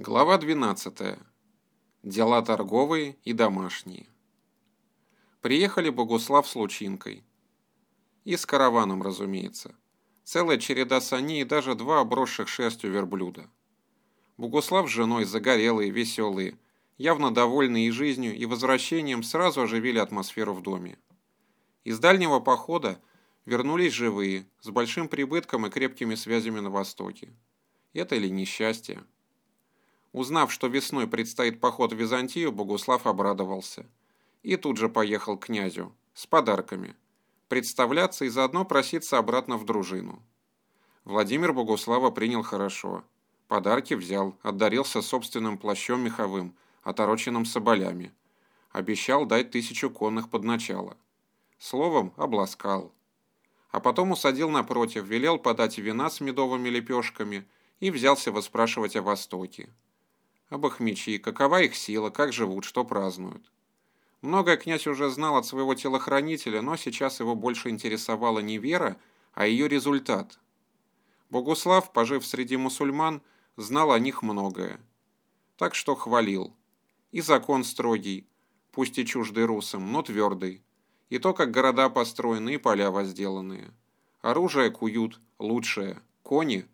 Глава 12. Дела торговые и домашние. Приехали Богуслав с Лучинкой. И с караваном, разумеется. Целая череда саней и даже два обросших шерстью верблюда. Богуслав с женой загорелые, веселые, явно довольные и жизнью, и возвращением сразу оживили атмосферу в доме. Из дальнего похода вернулись живые, с большим прибытком и крепкими связями на Востоке. Это ли несчастье? Узнав, что весной предстоит поход в Византию, Богуслав обрадовался. И тут же поехал к князю с подарками. Представляться и заодно проситься обратно в дружину. Владимир Богуслава принял хорошо. Подарки взял, отдарился собственным плащом меховым, отороченным соболями. Обещал дать тысячу конных под начало. Словом, обласкал. А потом усадил напротив, велел подать вина с медовыми лепешками и взялся выспрашивать о Востоке об их мечи, какова их сила, как живут, что празднуют. Многое князь уже знал от своего телохранителя, но сейчас его больше интересовала не вера, а ее результат. Богуслав, пожив среди мусульман, знал о них многое. Так что хвалил. И закон строгий, пусть и чуждый русам, но твердый. И то, как города построены и поля возделанные. Оружие куют, лучшее. Кони?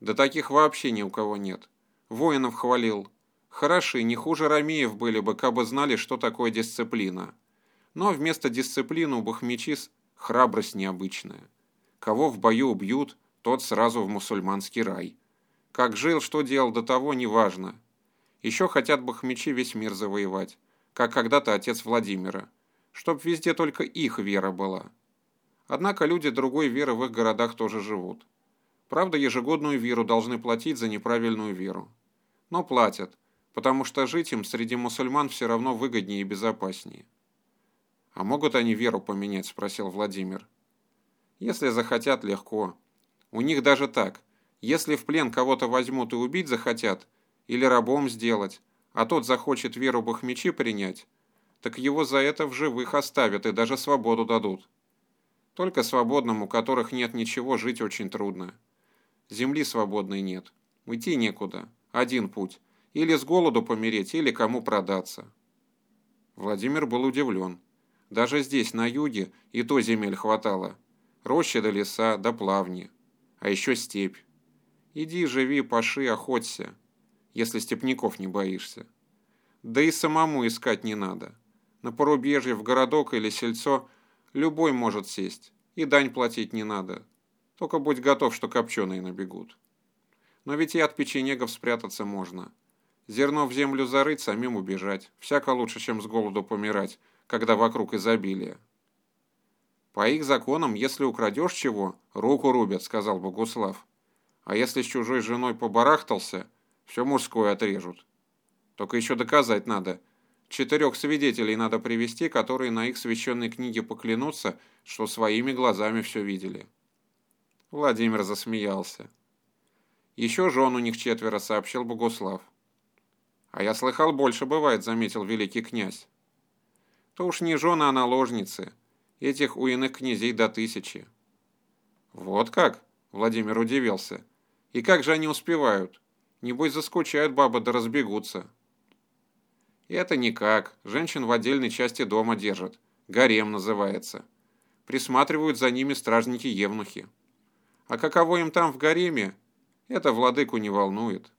Да таких вообще ни у кого нет. Воинов хвалил, Хороши, не хуже ромеев были бы, кабы знали, что такое дисциплина. Но вместо дисциплины у бахмечис храбрость необычная. Кого в бою убьют, тот сразу в мусульманский рай. Как жил, что делал до того, неважно. Еще хотят бахмечи весь мир завоевать, как когда-то отец Владимира, чтоб везде только их вера была. Однако люди другой веры в их городах тоже живут. Правда, ежегодную веру должны платить за неправильную веру. Но платят, потому что жить им среди мусульман все равно выгоднее и безопаснее. «А могут они веру поменять?» – спросил Владимир. «Если захотят, легко. У них даже так. Если в плен кого-то возьмут и убить захотят, или рабом сделать, а тот захочет веру бахмечи принять, так его за это в живых оставят и даже свободу дадут. Только свободным, у которых нет ничего, жить очень трудно. Земли свободной нет. Уйти некуда. Один путь – или с голоду помереть, или кому продаться. Владимир был удивлен. Даже здесь, на юге, и то земель хватало. Рощи до леса, до плавни. А еще степь. Иди, живи, паши, охоться, если степняков не боишься. Да и самому искать не надо. На порубежье, в городок или сельцо любой может сесть, и дань платить не надо. Только будь готов, что копченые набегут. Но ведь и от печенегов спрятаться можно. Зерно в землю зарыть, самим убежать. Всяко лучше, чем с голоду помирать, когда вокруг изобилие. По их законам, если украдешь чего, руку рубят, сказал Богуслав. А если с чужой женой побарахтался, все мужское отрежут. Только еще доказать надо. Четырех свидетелей надо привести, которые на их священной книге поклянутся, что своими глазами все видели. Владимир засмеялся. Еще жен у них четверо, сообщил Богуслав. «А я слыхал, больше бывает», — заметил великий князь. «То уж не жены, а наложницы. Этих у иных князей до тысячи». «Вот как?» — Владимир удивился. «И как же они успевают? Небось, заскучают бабы да разбегутся». «Это никак. Женщин в отдельной части дома держат. Гарем называется. Присматривают за ними стражники-евнухи. А каково им там в гареме, это владыку не волнует».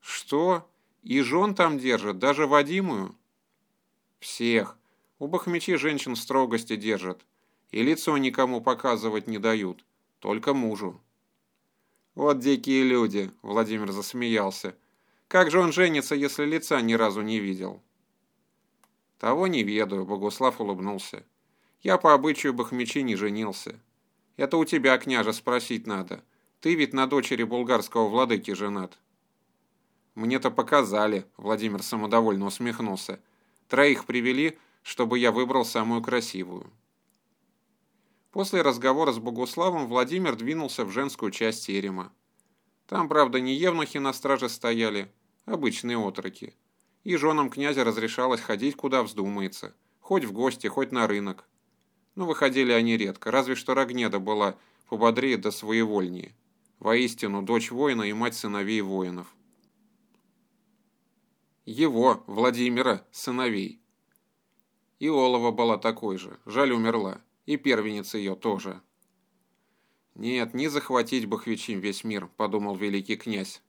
«Что?» И жен там держат, даже Вадимую. Всех. У Бахмечи женщин строгости держат. И лицо никому показывать не дают. Только мужу. Вот дикие люди, Владимир засмеялся. Как же он женится, если лица ни разу не видел? Того не ведаю, Богуслав улыбнулся. Я по обычаю Бахмечи не женился. Это у тебя, княже, спросить надо. Ты ведь на дочери булгарского владыки женат. «Мне-то показали», — Владимир самодовольно усмехнулся. «Троих привели, чтобы я выбрал самую красивую». После разговора с Богуславом Владимир двинулся в женскую часть терема. Там, правда, не евнухи на страже стояли, обычные отроки. И женам князя разрешалось ходить, куда вздумается, хоть в гости, хоть на рынок. Но выходили они редко, разве что Рогнеда была пободрее да своевольнее. Воистину, дочь воина и мать сыновей воинов. Его, Владимира, сыновей. И Олова была такой же, жаль умерла, и первенец ее тоже. «Нет, не захватить Бахвичим весь мир», — подумал великий князь.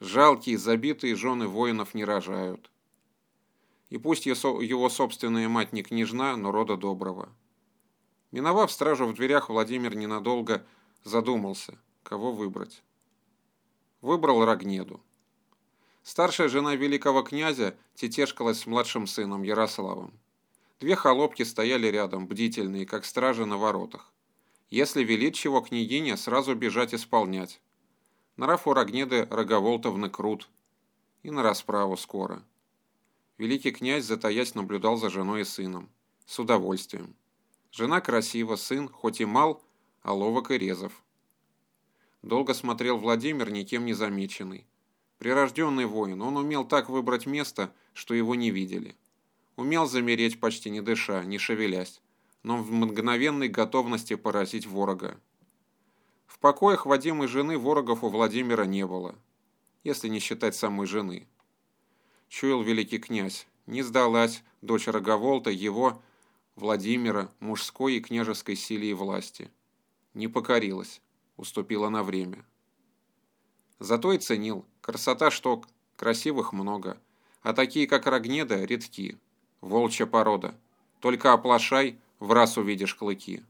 «Жалкие, забитые жены воинов не рожают». И пусть его собственная мать не княжна, но рода доброго. Миновав стражу в дверях, Владимир ненадолго задумался, кого выбрать. Выбрал Рогнеду. Старшая жена великого князя тетешкалась с младшим сыном Ярославом. Две холопки стояли рядом, бдительные, как стражи на воротах. Если велит чего княгиня, сразу бежать исполнять. Нрав у Рогнеды Роговолтовны крут. И на расправу скоро. Великий князь, затаясь, наблюдал за женой и сыном. С удовольствием. Жена красива, сын, хоть и мал, а ловок и резов. Долго смотрел Владимир, никем не замеченный. Прирожденный воин, он умел так выбрать место, что его не видели. Умел замереть, почти не дыша, не шевелясь, но в мгновенной готовности поразить ворога. В покоях Вадима жены ворогов у Владимира не было, если не считать самой жены. Чуял великий князь, не сдалась дочь Роговолта его, Владимира, мужской и княжеской силе и власти. Не покорилась, уступила на время. Зато и ценил. Красота шток, красивых много, а такие, как Рогнеда, редки. Волчья порода. Только оплошай, в раз увидишь клыки.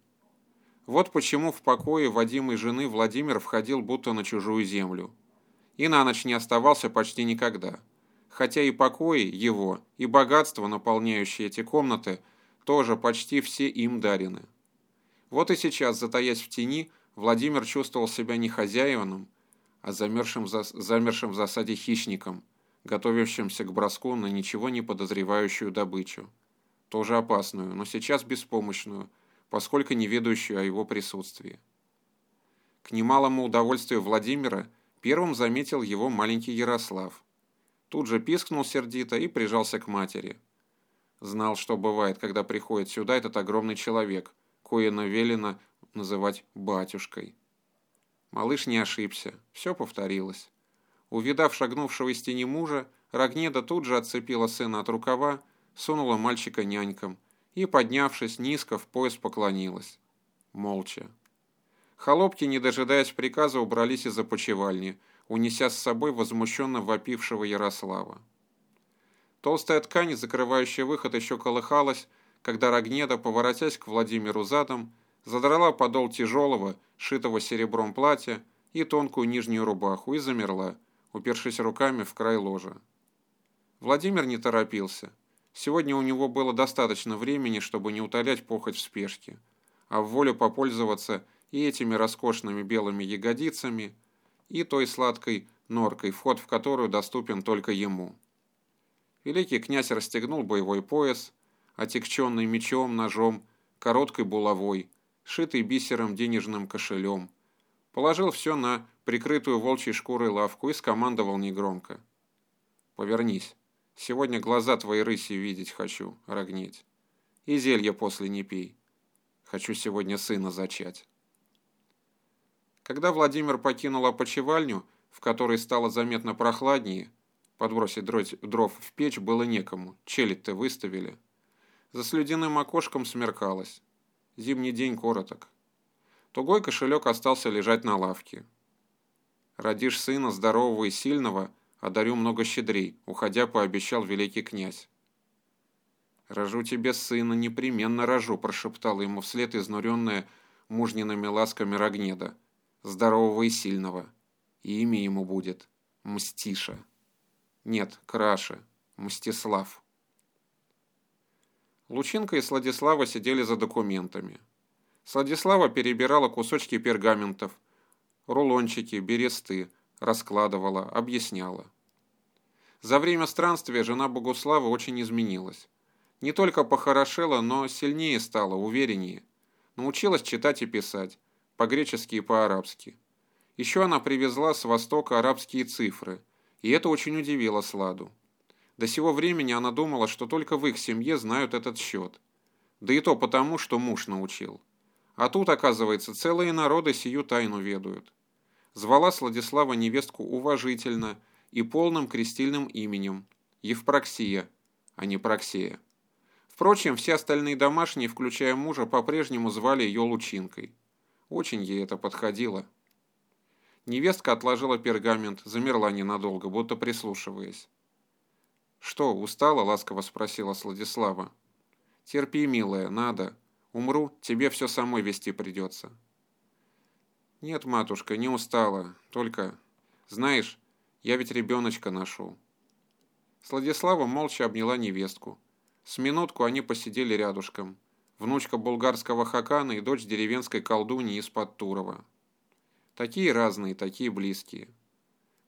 Вот почему в покое Вадимой жены Владимир входил будто на чужую землю. И на ночь не оставался почти никогда. Хотя и покои его, и богатство, наполняющие эти комнаты, тоже почти все им дарены. Вот и сейчас, затаясь в тени, Владимир чувствовал себя не хозяином, а замершим, за... замершим в засаде хищником, готовящимся к броску на ничего не подозревающую добычу. Тоже опасную, но сейчас беспомощную, поскольку не ведающую о его присутствии. К немалому удовольствию Владимира первым заметил его маленький Ярослав. Тут же пискнул сердито и прижался к матери. Знал, что бывает, когда приходит сюда этот огромный человек, кое навелено называть батюшкой. Малыш не ошибся, все повторилось. Увидав шагнувшего из тени мужа, Рогнеда тут же отцепила сына от рукава, сунула мальчика нянькам и, поднявшись низко, в пояс поклонилась. Молча. Холопки, не дожидаясь приказа, убрались из опочивальни, унеся с собой возмущенно вопившего Ярослава. Толстая ткань, закрывающая выход, еще колыхалась, когда Рогнеда, поворотясь к Владимиру задом, задрала подол тяжелого, шитого серебром платья и тонкую нижнюю рубаху и замерла, упершись руками в край ложа. Владимир не торопился. Сегодня у него было достаточно времени, чтобы не утолять похоть в спешке, а в волю попользоваться и этими роскошными белыми ягодицами, и той сладкой норкой, вход в которую доступен только ему. Великий князь расстегнул боевой пояс, отягченный мечом, ножом, короткой булавой, шитый бисером денежным кошелем. Положил все на прикрытую волчьей шкурой лавку и скомандовал негромко. «Повернись. Сегодня глаза твои рыси видеть хочу, рогнеть. И зелья после не пей. Хочу сегодня сына зачать». Когда Владимир покинул опочивальню, в которой стало заметно прохладнее, подбросить дров в печь было некому, челядь-то выставили. За слюдяным окошком смеркалось. Зимний день короток. Тугой кошелек остался лежать на лавке. «Родишь сына здорового и сильного, одарю много щедрей», уходя пообещал великий князь. «Рожу тебе сына, непременно рожу», прошептала ему вслед изнуренная мужниными ласками Рогнеда. «Здорового и сильного. И имя ему будет Мстиша. Нет, краше. Мстислав». Лучинка и Сладислава сидели за документами. Сладислава перебирала кусочки пергаментов, рулончики, бересты, раскладывала, объясняла. За время странствия жена Богуслава очень изменилась. Не только похорошела, но сильнее стала, увереннее. Научилась читать и писать, по-гречески и по-арабски. Еще она привезла с востока арабские цифры, и это очень удивило Сладу. До сего времени она думала, что только в их семье знают этот счет. Да и то потому, что муж научил. А тут, оказывается, целые народы сию тайну ведают. Звала Сладислава невестку уважительно и полным крестильным именем, Евпроксия, а не Проксея. Впрочем, все остальные домашние, включая мужа, по-прежнему звали ее Лучинкой. Очень ей это подходило. Невестка отложила пергамент, замерла ненадолго, будто прислушиваясь. «Что, устала?» – ласково спросила Сладислава. «Терпи, милая, надо. Умру, тебе все самой вести придется». «Нет, матушка, не устала. Только, знаешь, я ведь ребеночка нашел». Сладислава молча обняла невестку. С минутку они посидели рядышком. Внучка булгарского хакана и дочь деревенской колдуньи из-под Турова. Такие разные, такие близкие.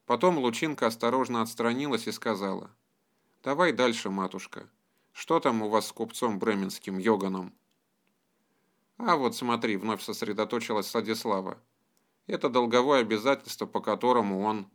Потом Лучинка осторожно отстранилась и сказала. «Давай дальше, матушка. Что там у вас с купцом бременским, Йоганом?» «А вот смотри», — вновь сосредоточилась Сладислава. «Это долговое обязательство, по которому он